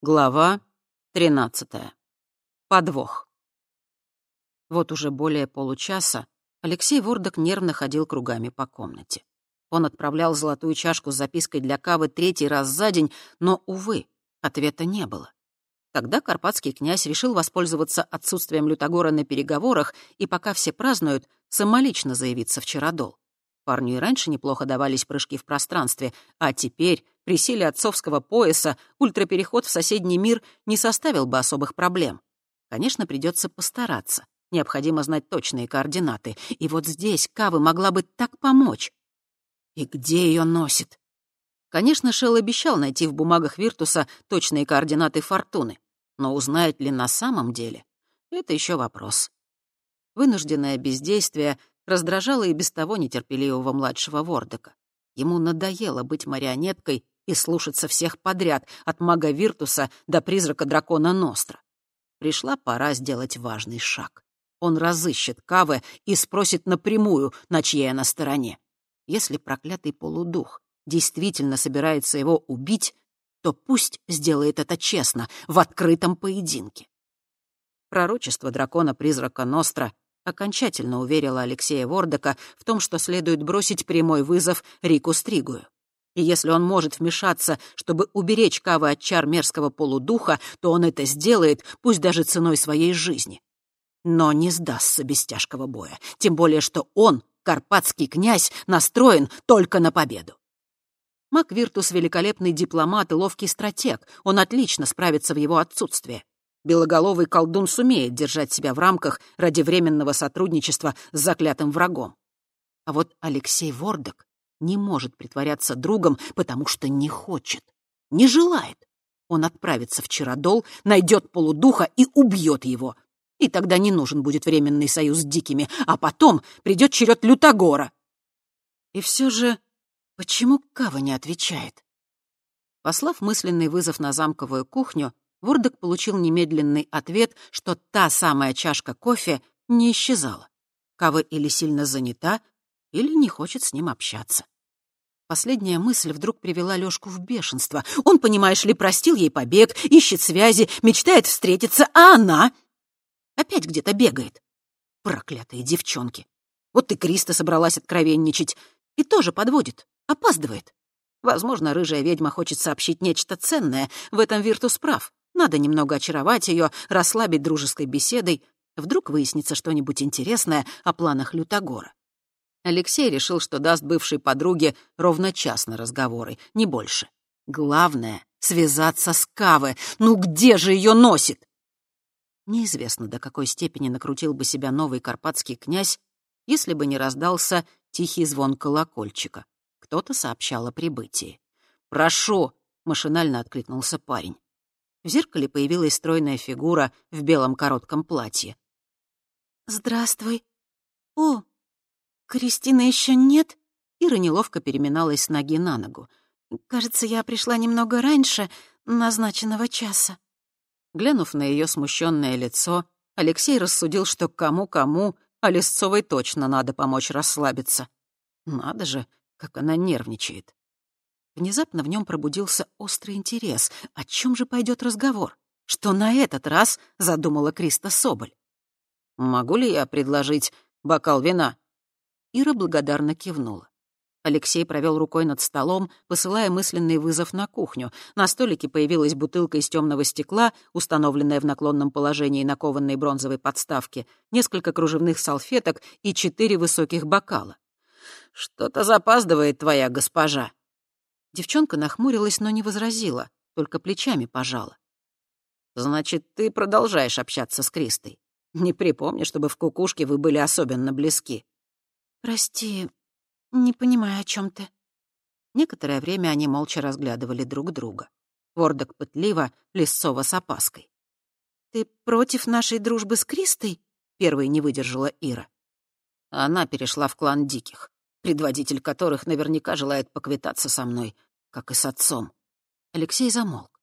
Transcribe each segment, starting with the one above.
Глава тринадцатая. Подвох. Вот уже более получаса Алексей Вордок нервно ходил кругами по комнате. Он отправлял золотую чашку с запиской для Кавы третий раз за день, но, увы, ответа не было. Тогда карпатский князь решил воспользоваться отсутствием Лютогора на переговорах и, пока все празднуют, самолично заявиться в Чародол. Парню и раньше неплохо давались прыжки в пространстве, а теперь, при силе отцовского пояса, ультрапереход в соседний мир не составил бы особых проблем. Конечно, придется постараться. Необходимо знать точные координаты. И вот здесь Кавы могла бы так помочь. И где ее носит? Конечно, Шелл обещал найти в бумагах Виртуса точные координаты Фортуны. Но узнает ли на самом деле? Это еще вопрос. Вынужденное бездействие раздражало и без того нетерпеливого младшего Вордека. Ему надоело быть марионеткой и слушаться всех подряд, от мага Виртуса до призрака дракона Ностра. Пришла пора сделать важный шаг. Он разыщет Каве и спросит напрямую, на чьей она стороне. Если проклятый полудух действительно собирается его убить, то пусть сделает это честно, в открытом поединке. Пророчество дракона-призрака Ностра окончательно уверила Алексея Вордока в том, что следует бросить прямой вызов Рику Стригую. И если он может вмешаться, чтобы уберечь Кавы от чар мерзкого полудуха, то он это сделает, пусть даже ценой своей жизни. Но не сдастся без тяжкого боя, тем более что он, карпатский князь, настроен только на победу. Мак Виртус — великолепный дипломат и ловкий стратег, он отлично справится в его отсутствие. Белоголовый колдун сумеет держать себя в рамках ради временного сотрудничества с заклятым врагом. А вот Алексей Вордок не может притворяться другом, потому что не хочет, не желает. Он отправится в Чародол, найдет полудуха и убьет его. И тогда не нужен будет временный союз с дикими, а потом придет черед Лютогора. И все же, почему Кава не отвечает? Послав мысленный вызов на замковую кухню, Вордок получил немедленный ответ, что та самая чашка кофе не исчезала. Кава или сильно занята, или не хочет с ним общаться. Последняя мысль вдруг привела Лёшку в бешенство. Он, понимаешь ли, простил ей побег, ищет связи, мечтает встретиться, а она опять где-то бегает. Проклятые девчонки. Вот и Криста собралась откровенничать. И тоже подводит, опаздывает. Возможно, рыжая ведьма хочет сообщить нечто ценное. В этом Виртус прав. Надо немного очаровать ее, расслабить дружеской беседой. Вдруг выяснится что-нибудь интересное о планах Лютогора. Алексей решил, что даст бывшей подруге ровно час на разговоры, не больше. Главное — связаться с Каве. Ну где же ее носит? Неизвестно, до какой степени накрутил бы себя новый карпатский князь, если бы не раздался тихий звон колокольчика. Кто-то сообщал о прибытии. «Прошу!» — машинально откликнулся парень. В зеркале появилась стройная фигура в белом коротком платье. «Здравствуй. О, Кристины еще нет?» Ира неловко переминалась с ноги на ногу. «Кажется, я пришла немного раньше назначенного часа». Глянув на ее смущенное лицо, Алексей рассудил, что кому-кому, а Лесцовой точно надо помочь расслабиться. Надо же, как она нервничает. Внезапно в нем пробудился острый интерес. О чем же пойдет разговор? Что на этот раз задумала Криста Соболь? «Могу ли я предложить бокал вина?» Ира благодарно кивнула. Алексей провел рукой над столом, посылая мысленный вызов на кухню. На столике появилась бутылка из темного стекла, установленная в наклонном положении на кованной бронзовой подставке, несколько кружевных салфеток и четыре высоких бокала. «Что-то запаздывает твоя госпожа», Девчонка нахмурилась, но не возразила, только плечами пожала. «Значит, ты продолжаешь общаться с Кристой? Не припомню, чтобы в кукушке вы были особенно близки». «Прости, не понимаю, о чем ты». Некоторое время они молча разглядывали друг друга. Вордок пытливо, Лесцова с опаской. «Ты против нашей дружбы с Кристой?» — первой не выдержала Ира. Она перешла в клан Диких предводитель которых наверняка желает поквитаться со мной, как и с отцом. Алексей замолк.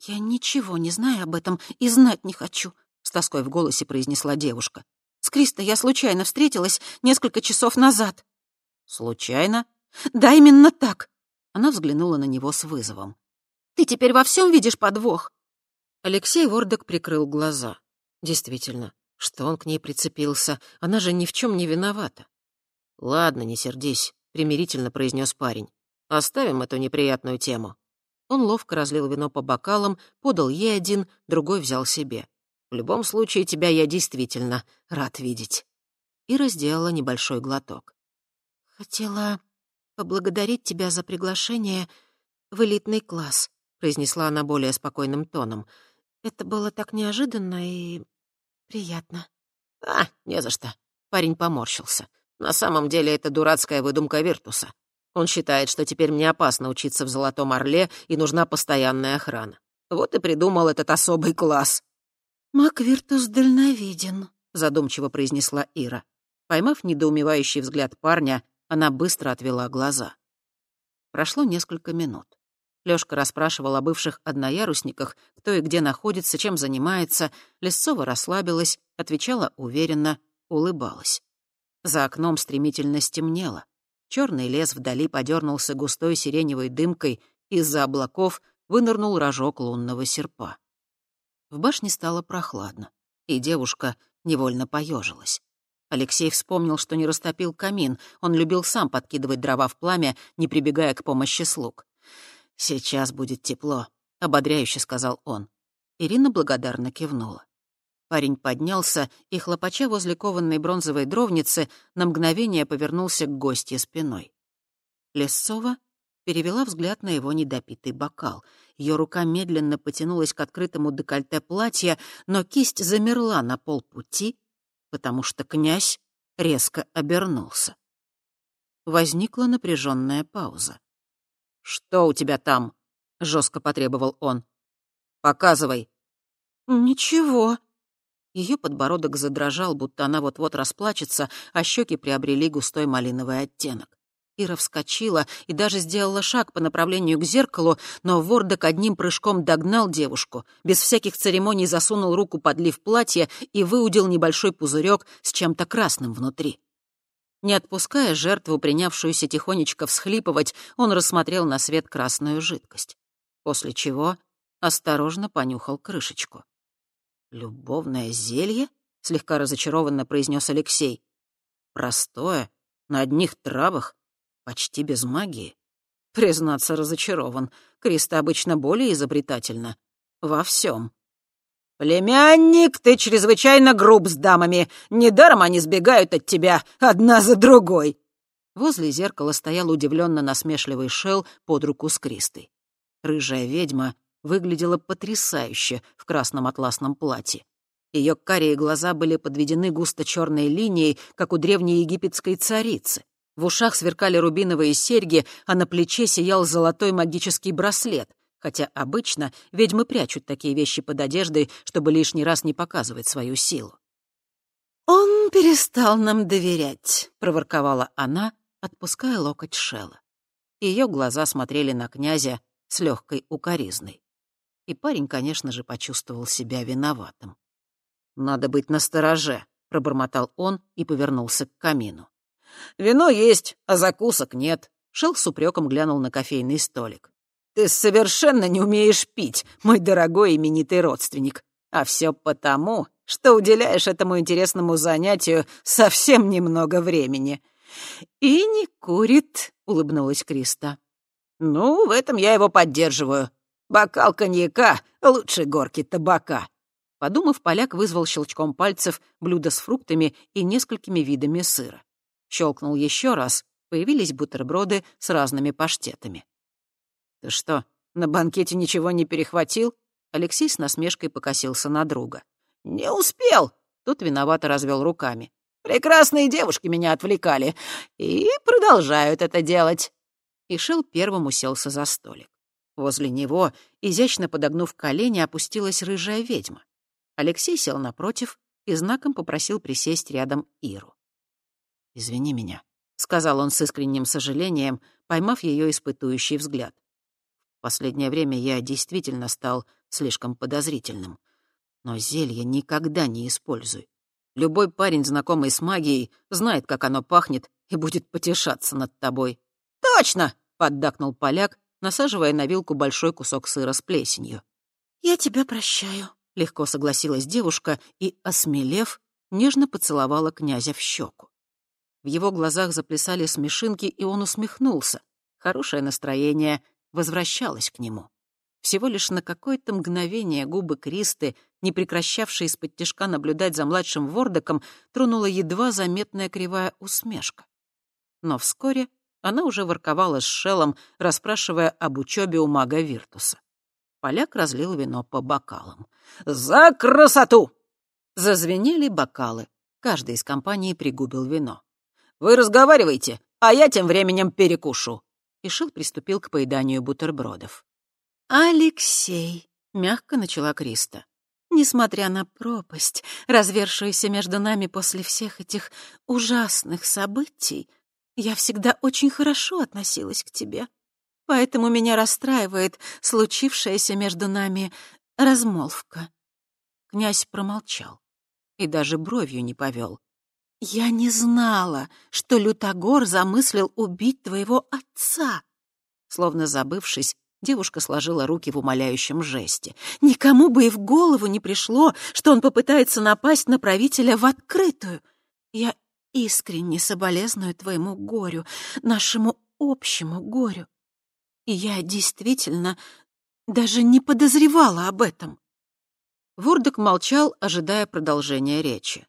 «Я ничего не знаю об этом и знать не хочу», — с тоской в голосе произнесла девушка. «С Кристо я случайно встретилась несколько часов назад». «Случайно?» «Да, именно так». Она взглянула на него с вызовом. Ты теперь во всем видишь подвох?» Алексей Вордок прикрыл глаза. Действительно, что он к ней прицепился? Она же ни в чем не виновата. «Ладно, не сердись», — примирительно произнес парень. «Оставим эту неприятную тему». Он ловко разлил вино по бокалам, подал ей один, другой взял себе. «В любом случае, тебя я действительно рад видеть». Ира сделала небольшой глоток. «Хотела поблагодарить тебя за приглашение в элитный класс», произнесла она более спокойным тоном. «Это было так неожиданно и приятно». «А, не за что». Парень поморщился. На самом деле это дурацкая выдумка Виртуса. Он считает, что теперь мне опасно учиться в Золотом Орле и нужна постоянная охрана. Вот и придумал этот особый класс. «Мак Виртус дальновиден», — задумчиво произнесла Ира. Поймав недоумевающий взгляд парня, она быстро отвела глаза. Прошло несколько минут. Лёшка расспрашивал о бывших одноярусниках, кто и где находится, чем занимается. Лесцова расслабилась, отвечала уверенно, улыбалась. За окном стремительно стемнело. Черный лес вдали подернулся густой сиреневой дымкой, из-за облаков вынырнул рожок лунного серпа. В башне стало прохладно, и девушка невольно поежилась. Алексей вспомнил, что не растопил камин, он любил сам подкидывать дрова в пламя, не прибегая к помощи слуг. «Сейчас будет тепло», — ободряюще сказал он. Ирина благодарно кивнула. Парень поднялся и, хлопача возле кованной бронзовой дровницы, на мгновение повернулся к гостье спиной. Лесцова перевела взгляд на его недопитый бокал. Ее рука медленно потянулась к открытому декольте платья, но кисть замерла на полпути, потому что князь резко обернулся. Возникла напряженная пауза. «Что у тебя там?» — жестко потребовал он. «Показывай». «Ничего», ее подбородок задрожал, будто она вот-вот расплачется, а щеки приобрели густой малиновый оттенок. Ира вскочила и даже сделала шаг по направлению к зеркалу, но Вордок одним прыжком догнал девушку, без всяких церемоний засунул руку под лиф платья и выудил небольшой пузырек с чем-то красным внутри. Не отпуская жертву, принявшуюся тихонечко всхлипывать, он рассмотрел на свет красную жидкость. После чего осторожно понюхал крышечку. «Любовное зелье?» — слегка разочарованно произнес Алексей. «Простое, на одних травах, почти без магии». Признаться, разочарован. Криста обычно более изобретательна. Во всем. «Племянник, ты чрезвычайно груб с дамами. Недаром они сбегают от тебя одна за другой». Возле зеркала стоял удивленно насмешливый Шел под руку с Кристой. Рыжая ведьма выглядела потрясающе в красном атласном платье. Ее карие глаза были подведены густо черной линией, как у древней египетской царицы. В ушах сверкали рубиновые серьги, а на плече сиял золотой магический браслет, хотя обычно ведьмы прячут такие вещи под одеждой, чтобы лишний раз не показывать свою силу. «Он перестал нам доверять», — проворковала она, отпуская локоть Шелла. Ее глаза смотрели на князя с легкой укоризной и парень, конечно же, почувствовал себя виноватым. «Надо быть настороже», — пробормотал он и повернулся к камину. «Вино есть, а закусок нет», — Шел с упреком глянул на кофейный столик. «Ты совершенно не умеешь пить, мой дорогой именитый родственник. А все потому, что уделяешь этому интересному занятию совсем немного времени». «И не курит», — улыбнулась Криста. «Ну, в этом я его поддерживаю. Бокал коньяка лучше горки табака». Подумав, поляк вызвал щелчком пальцев блюдо с фруктами и несколькими видами сыра. Щелкнул еще раз, появились бутерброды с разными паштетами. «Ты что, на банкете ничего не перехватил?» Алексей с насмешкой покосился на друга. «Не успел!» Тот виновато развел руками. «Прекрасные девушки меня отвлекали и продолжают это делать». И Шел первым уселся за столик. Возле него, изящно подогнув колени, опустилась рыжая ведьма. Алексей сел напротив и знаком попросил присесть рядом Иру. «Извини меня», — сказал он с искренним сожалением, поймав ее испытующий взгляд. «В последнее время я действительно стал слишком подозрительным. Но зелье никогда не используй. Любой парень, знакомый с магией, знает, как оно пахнет, и будет потешаться над тобой». «Точно!» — поддакнул поляк насаживая на вилку большой кусок сыра с плесенью. «Я тебя прощаю», — легко согласилась девушка и, осмелев, нежно поцеловала князя в щеку. В его глазах заплясали смешинки, и он усмехнулся. Хорошее настроение возвращалось к нему. Всего лишь на какое-то мгновение губы Кристы, не прекращавшие из-под тяжка наблюдать за младшим Вордоком, тронула едва заметная кривая усмешка. Но вскоре она уже ворковала с Шеллом, расспрашивая об учебе у мага Виртуса. Поляк разлил вино по бокалам. «За красоту!» Зазвенели бокалы. Каждый из компании пригубил вино. «Вы разговариваете, а я тем временем перекушу». И Шил приступил к поеданию бутербродов. «Алексей», — мягко начала Криста, «несмотря на пропасть, развершуюся между нами после всех этих ужасных событий, я всегда очень хорошо относилась к тебе, поэтому меня расстраивает случившаяся между нами размолвка». Князь промолчал и даже бровью не повел. «Я не знала, что Лютогор замыслил убить твоего отца!» Словно забывшись, Девушка сложила руки в умоляющем жесте. «Никому бы и в голову не пришло, что он попытается напасть на правителя в открытую. Я искренне соболезную твоему горю, нашему общему горю. И я действительно даже не подозревала об этом». Вурдок молчал, ожидая продолжения речи.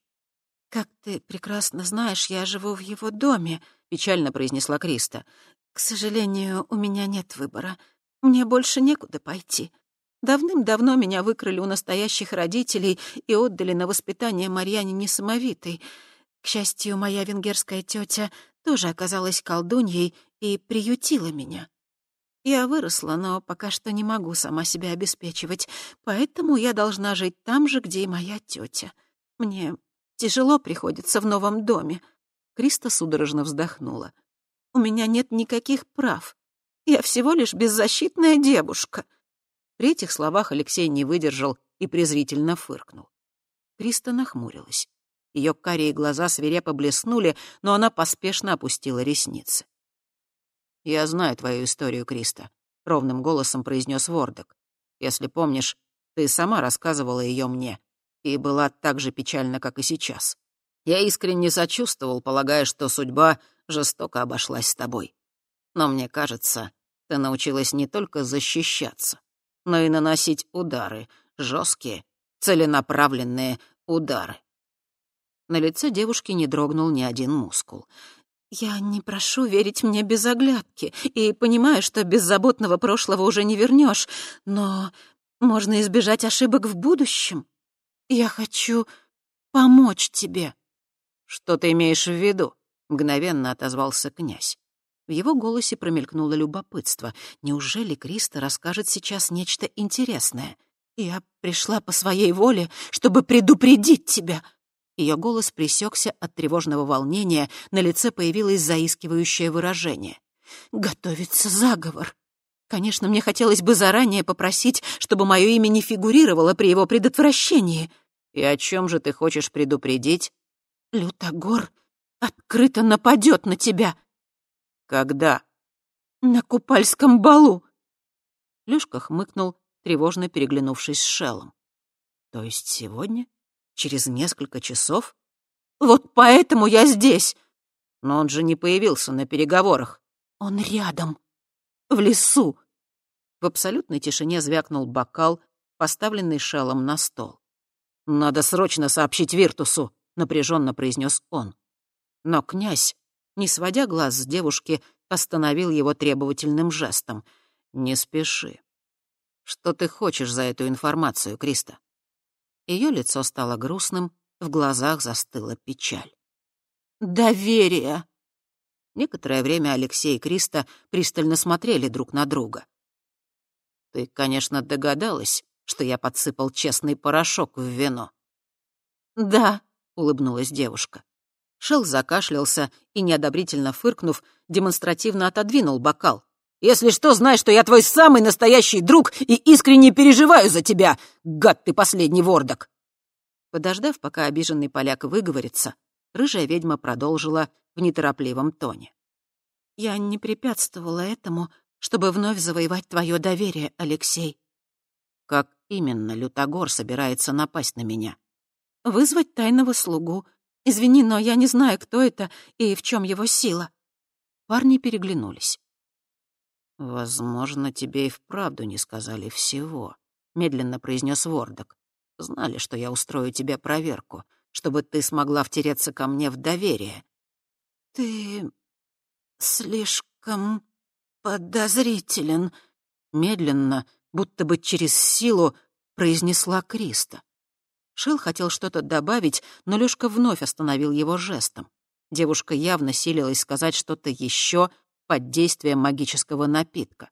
«Как ты прекрасно знаешь, я живу в его доме», — печально произнесла Криста. «К сожалению, у меня нет выбора. Мне больше некуда пойти. Давным-давно меня выкрали у настоящих родителей и отдали на воспитание Марьяне Несамовитой. К счастью, моя венгерская тетя тоже оказалась колдуньей и приютила меня. Я выросла, но пока что не могу сама себя обеспечивать, поэтому я должна жить там же, где и моя тетя. Мне тяжело приходится в новом доме. Криста судорожно вздохнула. У меня нет никаких прав. Я всего лишь беззащитная девушка». При этих словах Алексей не выдержал и презрительно фыркнул. Криста нахмурилась. Ее карие глаза свирепо блеснули, но она поспешно опустила ресницы. «Я знаю твою историю, Криста», — ровным голосом произнес Вордок. «Если помнишь, ты сама рассказывала ее мне, и была так же печальна, как и сейчас. Я искренне сочувствовал, полагая, что судьба жестоко обошлась с тобой. Но мне кажется, ты научилась не только защищаться, но и наносить удары, жесткие, целенаправленные удары. На лице девушки не дрогнул ни один мускул. «Я не прошу верить мне без оглядки и понимаю, что беззаботного прошлого уже не вернешь, но можно избежать ошибок в будущем. Я хочу помочь тебе». «Что ты имеешь в виду?» — мгновенно отозвался князь. В его голосе промелькнуло любопытство. Неужели Криста расскажет сейчас нечто интересное? «Я пришла по своей воле, чтобы предупредить тебя!» Ее голос пресекся от тревожного волнения, на лице появилось заискивающее выражение. «Готовится заговор. Конечно, мне хотелось бы заранее попросить, чтобы мое имя не фигурировало при его предотвращении». «И о чем же ты хочешь предупредить?» «Лютогор открыто нападет на тебя», «Когда?» «На купальском балу!» Лёшка хмыкнул, тревожно переглянувшись с Шеллом. «То есть сегодня? Через несколько часов?» «Вот поэтому я здесь!» «Но он же не появился на переговорах». «Он рядом, в лесу!» В абсолютной тишине звякнул бокал, поставленный Шеллом на стол. «Надо срочно сообщить Виртусу», — напряженно произнес он. Но князь не сводя глаз с девушки, остановил его требовательным жестом. «Не спеши. Что ты хочешь за эту информацию, Криста?» Ее лицо стало грустным, в глазах застыла печаль. «Доверие!» Некоторое время Алексей и Криста пристально смотрели друг на друга. «Ты, конечно, догадалась, что я подсыпал честный порошок в вино?» «Да», — улыбнулась девушка. Шел закашлялся и, неодобрительно фыркнув, демонстративно отодвинул бокал. «Если что, знай, что я твой самый настоящий друг и искренне переживаю за тебя, гад ты последний вордок!» Подождав, пока обиженный поляк выговорится, рыжая ведьма продолжила в неторопливом тоне. «Я не препятствовала этому, чтобы вновь завоевать твое доверие, Алексей. Как именно Лютогор собирается напасть на меня? Вызвать тайного слугу. Извини, но я не знаю, кто это и в чем его сила. Парни переглянулись. «Возможно, тебе и вправду не сказали всего», — медленно произнес Вордок. «Знали, что я устрою тебе проверку, чтобы ты смогла втереться ко мне в доверие». «Ты слишком подозрителен», — медленно, будто бы через силу, произнесла Криста. Шел хотел что-то добавить, но Лёшка вновь остановил его жестом. Девушка явно силилась сказать что-то еще под действием магического напитка.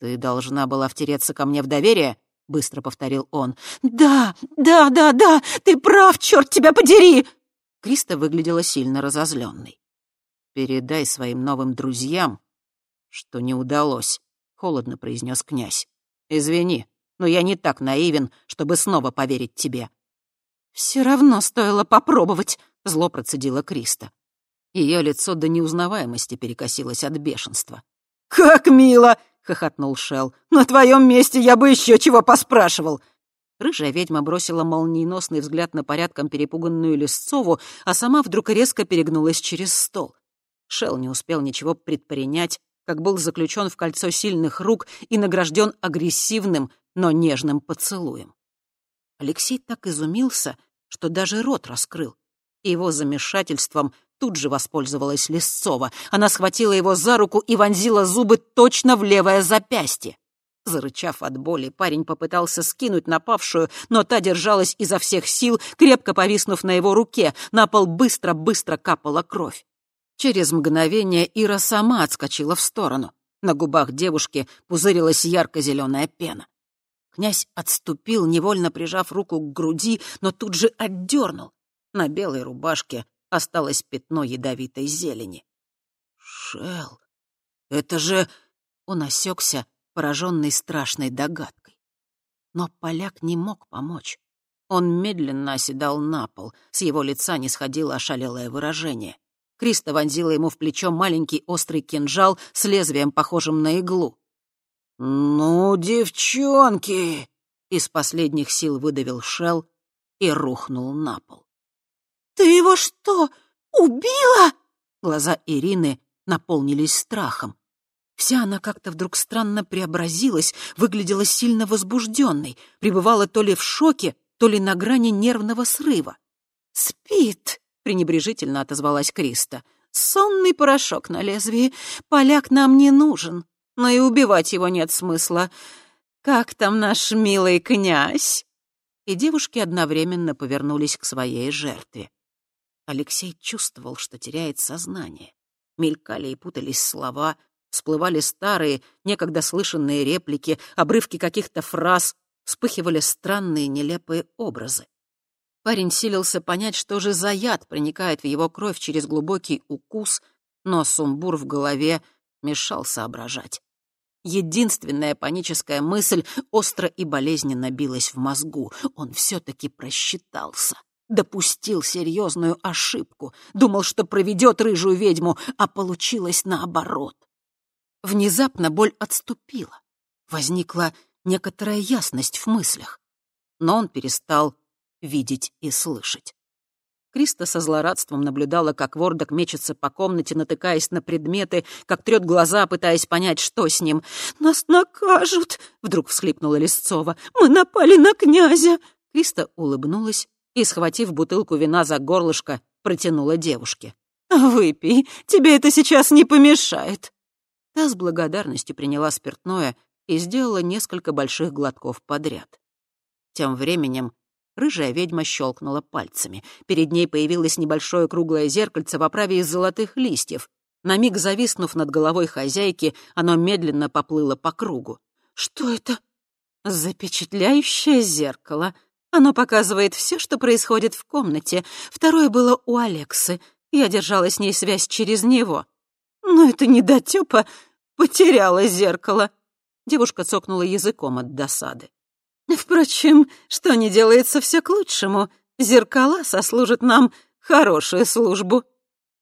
«Ты должна была втереться ко мне в доверие?» — быстро повторил он. «Да, да, да, да, ты прав, черт тебя подери!» Криста выглядела сильно разозленной. «Передай своим новым друзьям, что не удалось», — холодно произнес князь. «Извини, но я не так наивен, чтобы снова поверить тебе». «Все равно стоило попробовать», — зло процедила Криста. Ее лицо до неузнаваемости перекосилось от бешенства. «Как мило!» — хохотнул Шел. «На твоем месте я бы еще чего поспрашивал!» Рыжая ведьма бросила молниеносный взгляд на порядком перепуганную Лесцову, а сама вдруг резко перегнулась через стол. Шел не успел ничего предпринять, как был заключен в кольцо сильных рук и награжден агрессивным, но нежным поцелуем. Алексей так изумился, что даже рот раскрыл. И его замешательством тут же воспользовалась Лесцова. Она схватила его за руку и вонзила зубы точно в левое запястье. Зарычав от боли, парень попытался скинуть напавшую, но та держалась изо всех сил, крепко повиснув на его руке. На пол быстро-быстро капала кровь. Через мгновение Ира сама отскочила в сторону. На губах девушки пузырилась ярко-зеленая пена. Князь отступил, невольно прижав руку к груди, но тут же отдернул. На белой рубашке осталось пятно ядовитой зелени. «Шел, это же...» Он осекся, пораженный страшной догадкой. Но поляк не мог помочь. Он медленно оседал на пол, с его лица не сходило ошалелое выражение. Криста вонзила ему в плечо маленький острый кинжал с лезвием, похожим на иглу. «Ну, девчонки!» — из последних сил выдавил Шел и рухнул на пол. «Ты его что, убила?» Глаза Ирины наполнились страхом. Вся она как-то вдруг странно преобразилась, выглядела сильно возбужденной, пребывала то ли в шоке, то ли на грани нервного срыва. «Спит», — пренебрежительно отозвалась Криста. «Сонный порошок на лезвии. Поляк нам не нужен но и убивать его нет смысла. Как там наш милый князь?» И девушки одновременно повернулись к своей жертве. Алексей чувствовал, что теряет сознание. Мелькали и путались слова, всплывали старые, некогда слышанные реплики, обрывки каких-то фраз, вспыхивали странные нелепые образы. Парень силился понять, что же за яд проникает в его кровь через глубокий укус, но сумбур в голове мешал соображать. Единственная паническая мысль остро и болезненно билась в мозгу. Он все-таки просчитался. Допустил серьезную ошибку. Думал, что проведет рыжую ведьму, а получилось наоборот. Внезапно боль отступила. Возникла некоторая ясность в мыслях. Но он перестал видеть и слышать. Криста со злорадством наблюдала, как Вордок мечется по комнате, натыкаясь на предметы, как трет глаза, пытаясь понять, что с ним. «Нас накажут!» — вдруг всхлипнула Лисцова. «Мы напали на князя!» Криста улыбнулась и, схватив бутылку вина за горлышко, протянула девушке. «Выпей, тебе это сейчас не помешает!» Та с благодарностью приняла спиртное и сделала несколько больших глотков подряд. Тем временем Рыжая ведьма щелкнула пальцами. Перед ней появилось небольшое круглое зеркальце в оправе из золотых листьев. На миг зависнув над головой хозяйки, оно медленно поплыло по кругу. «Что это?» «Запечатляющее зеркало. Оно показывает все, что происходит в комнате. Второе было у Алексы. Я держала с ней связь через него. Но это не дотёпа. Потеряла зеркало». Девушка цокнула языком от досады. Впрочем, что не делается все к лучшему. Зеркала сослужат нам хорошую службу».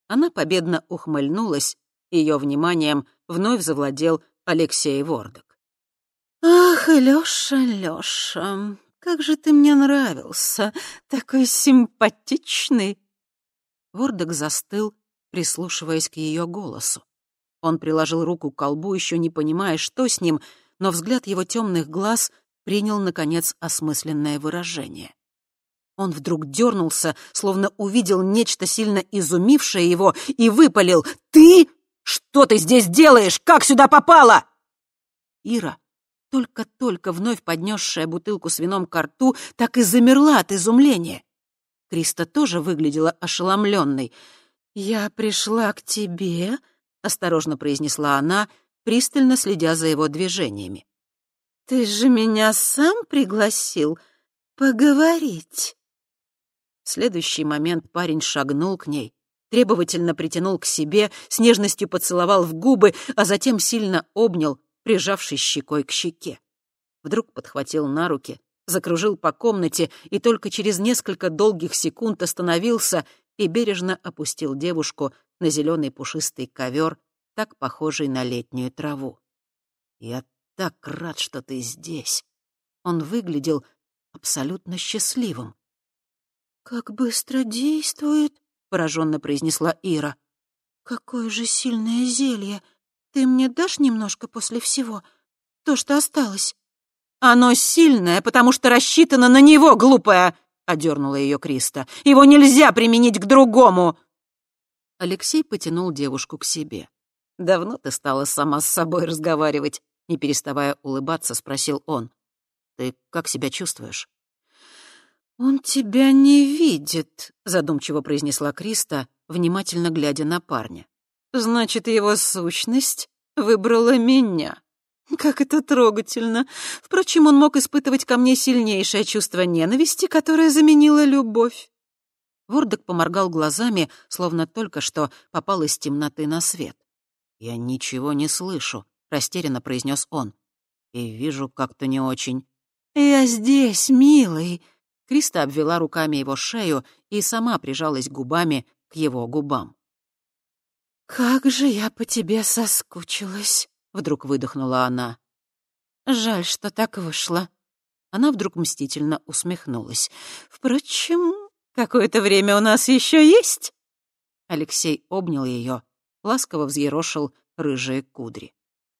Она победно ухмыльнулась, ее вниманием вновь завладел Алексей Вордок. «Ах, Лёша, Лёша, как же ты мне нравился, такой симпатичный!» Вордок застыл, прислушиваясь к ее голосу. Он приложил руку к колбу, еще не понимая, что с ним, но взгляд его темных глаз принял, наконец, осмысленное выражение. Он вдруг дернулся, словно увидел нечто сильно изумившее его, и выпалил «Ты? Что ты здесь делаешь? Как сюда попала?» Ира, только-только вновь поднесшая бутылку с вином к рту, так и замерла от изумления. Криста тоже выглядела ошеломленной. «Я пришла к тебе», — осторожно произнесла она, пристально следя за его движениями. «Ты же меня сам пригласил поговорить?» В следующий момент парень шагнул к ней, требовательно притянул к себе, с нежностью поцеловал в губы, а затем сильно обнял, прижавшись щекой к щеке. Вдруг подхватил на руки, закружил по комнате и только через несколько долгих секунд остановился и бережно опустил девушку на зеленый пушистый ковер, так похожий на летнюю траву. «Я так рад, что ты здесь». Он выглядел абсолютно счастливым. «Как быстро действует», — пораженно произнесла Ира. «Какое же сильное зелье! Ты мне дашь немножко после всего? То, что осталось?» «Оно сильное, потому что рассчитано на него, глупая!» — одернула ее Криста. «Его нельзя применить к другому!» Алексей потянул девушку к себе. «Давно ты стала сама с собой разговаривать?» Не переставая улыбаться, спросил он. «Ты как себя чувствуешь?» «Он тебя не видит», — задумчиво произнесла Криста, внимательно глядя на парня. «Значит, его сущность выбрала меня. Как это трогательно. Впрочем, он мог испытывать ко мне сильнейшее чувство ненависти, которое заменило любовь». Вордок поморгал глазами, словно только что попал из темноты на свет. «Я ничего не слышу», — растерянно произнес он. «И вижу как-то не очень». «Я здесь, милый», Криста обвела руками его шею и сама прижалась губами к его губам. «Как же я по тебе соскучилась!» — вдруг выдохнула она. «Жаль, что так вышло». Она вдруг мстительно усмехнулась. «Впрочем, какое-то время у нас еще есть». Алексей обнял ее, ласково взъерошил рыжие кудри.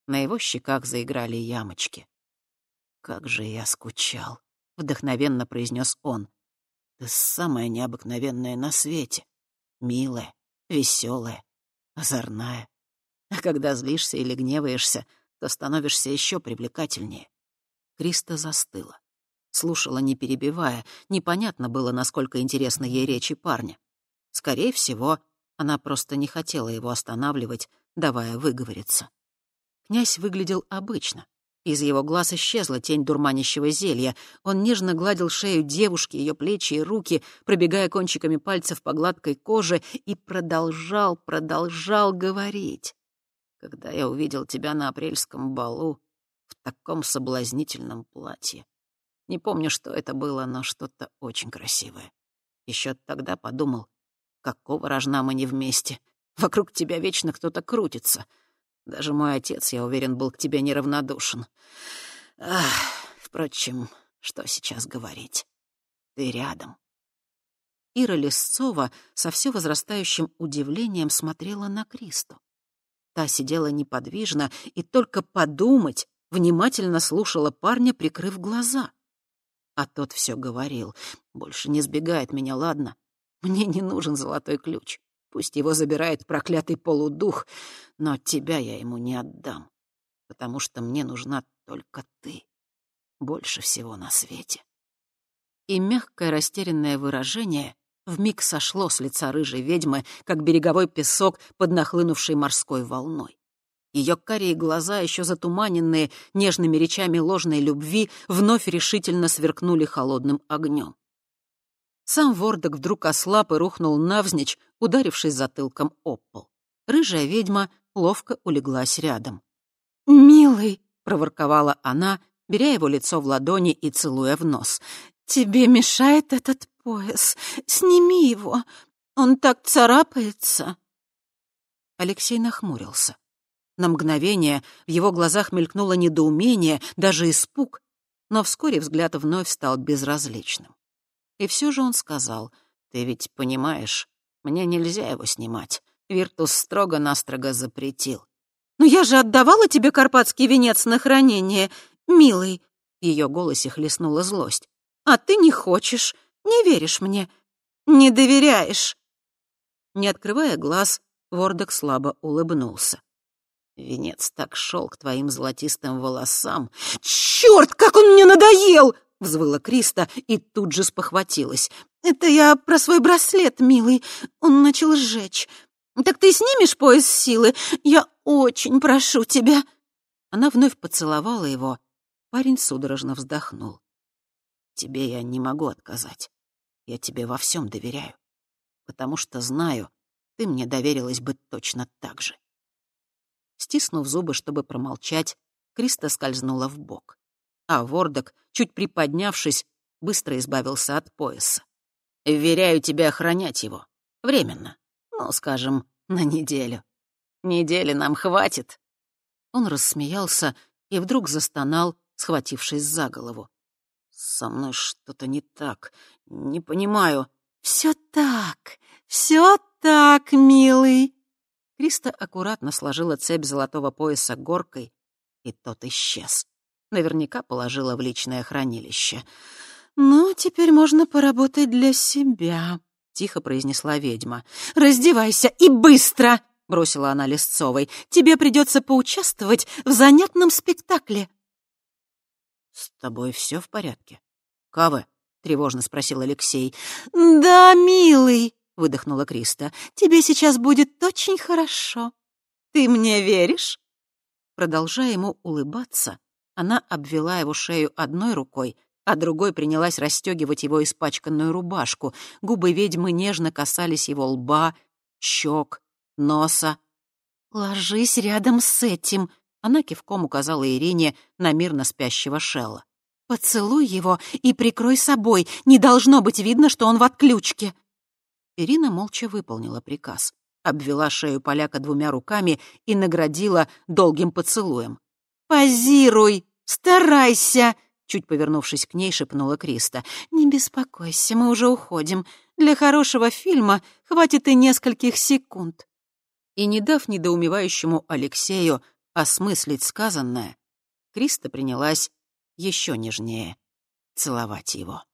На его щеках заиграли ямочки. «Как же я скучал!» вдохновенно произнес он. Ты самая необыкновенная на свете. Милая, веселая, озорная. А когда злишься или гневаешься, то становишься еще привлекательнее. Криста застыла. Слушала, не перебивая. Непонятно было, насколько интересны ей речи парня. Скорее всего, она просто не хотела его останавливать, давая выговориться. Князь выглядел обычно, из его глаз исчезла тень дурманящего зелья. Он нежно гладил шею девушки, ее плечи и руки, пробегая кончиками пальцев по гладкой коже, и продолжал, продолжал говорить. «Когда я увидел тебя на апрельском балу в таком соблазнительном платье. Не помню, что это было, но что-то очень красивое. Еще тогда подумал, какого рожна мы не вместе. Вокруг тебя вечно кто-то крутится». Даже мой отец, я уверен, был к тебе неравнодушен. Ах, впрочем, что сейчас говорить? Ты рядом. Ира Лесцова со все возрастающим удивлением смотрела на Кристу. Та сидела неподвижно и только подумать внимательно слушала парня, прикрыв глаза. А тот все говорил. «Больше не сбегает меня, ладно? Мне не нужен золотой ключ. Пусть его забирает проклятый полудух, но тебя я ему не отдам, потому что мне нужна только ты. Больше всего на свете. И мягкое растерянное выражение вмиг сошло с лица рыжей ведьмы, как береговой песок под нахлынувшей морской волной. Ее карие глаза, еще затуманенные нежными речами ложной любви, вновь решительно сверкнули холодным огнем. Сам Вордок вдруг ослаб и рухнул навзничь, ударившись затылком об пол. Рыжая ведьма ловко улеглась рядом. «Милый», — проворковала она, беря его лицо в ладони и целуя в нос, — «тебе мешает этот пояс. Сними его. Он так царапается». Алексей нахмурился. На мгновение в его глазах мелькнуло недоумение, даже испуг, но вскоре взгляд вновь стал безразличным. И все же он сказал, «Ты ведь понимаешь, мне нельзя его снимать. Виртус строго-настрого запретил». «Но я же отдавала тебе карпатский венец на хранение, милый!» В ее голосе хлестнула злость. «А ты не хочешь, не веришь мне, не доверяешь». Не открывая глаз, Вордок слабо улыбнулся. Венец так шел к твоим золотистым волосам. «Черт, как он мне надоел!» — взвыла Криста и тут же спохватилась. «Это я про свой браслет, милый. Он начал сжечь. Так ты снимешь пояс силы? Я очень прошу тебя». Она вновь поцеловала его. Парень судорожно вздохнул. «Тебе я не могу отказать. Я тебе во всем доверяю. Потому что знаю, ты мне доверилась бы точно так же». Стиснув зубы, чтобы промолчать, Криста скользнула в бок. А Вордок, чуть приподнявшись, быстро избавился от пояса. «Вверяю тебе охранять его. Временно. Ну, скажем, на неделю. Недели нам хватит». Он рассмеялся и вдруг застонал, схватившись за голову. «Со мной что-то не так. Не понимаю». «Все так, все так, милый», Криста аккуратно сложила цепь золотого пояса горкой, и тот исчез. Наверняка положила в личное хранилище. «Ну, теперь можно поработать для себя», — тихо произнесла ведьма. «Раздевайся и быстро!» — бросила она Лесцовой. «Тебе придется поучаствовать в занятном спектакле». «С тобой все в порядке? Кавы?» — тревожно спросил Алексей. «Да, милый», выдохнула Криста. «Тебе сейчас будет очень хорошо. Ты мне веришь?» Продолжая ему улыбаться, она обвела его шею одной рукой, а другой принялась расстегивать его испачканную рубашку. Губы ведьмы нежно касались его лба, щек, носа. «Ложись рядом с этим», — она кивком указала Ирине на мирно спящего Шелла. «Поцелуй его и прикрой собой. Не должно быть видно, что он в отключке». Ирина молча выполнила приказ, обвела шею поляка двумя руками и наградила долгим поцелуем. «Позируй! Старайся!» Чуть повернувшись к ней, шепнула Криста. «Не беспокойся, мы уже уходим. Для хорошего фильма хватит и нескольких секунд». И не дав недоумевающему Алексею осмыслить сказанное, Криста принялась еще нежнее целовать его.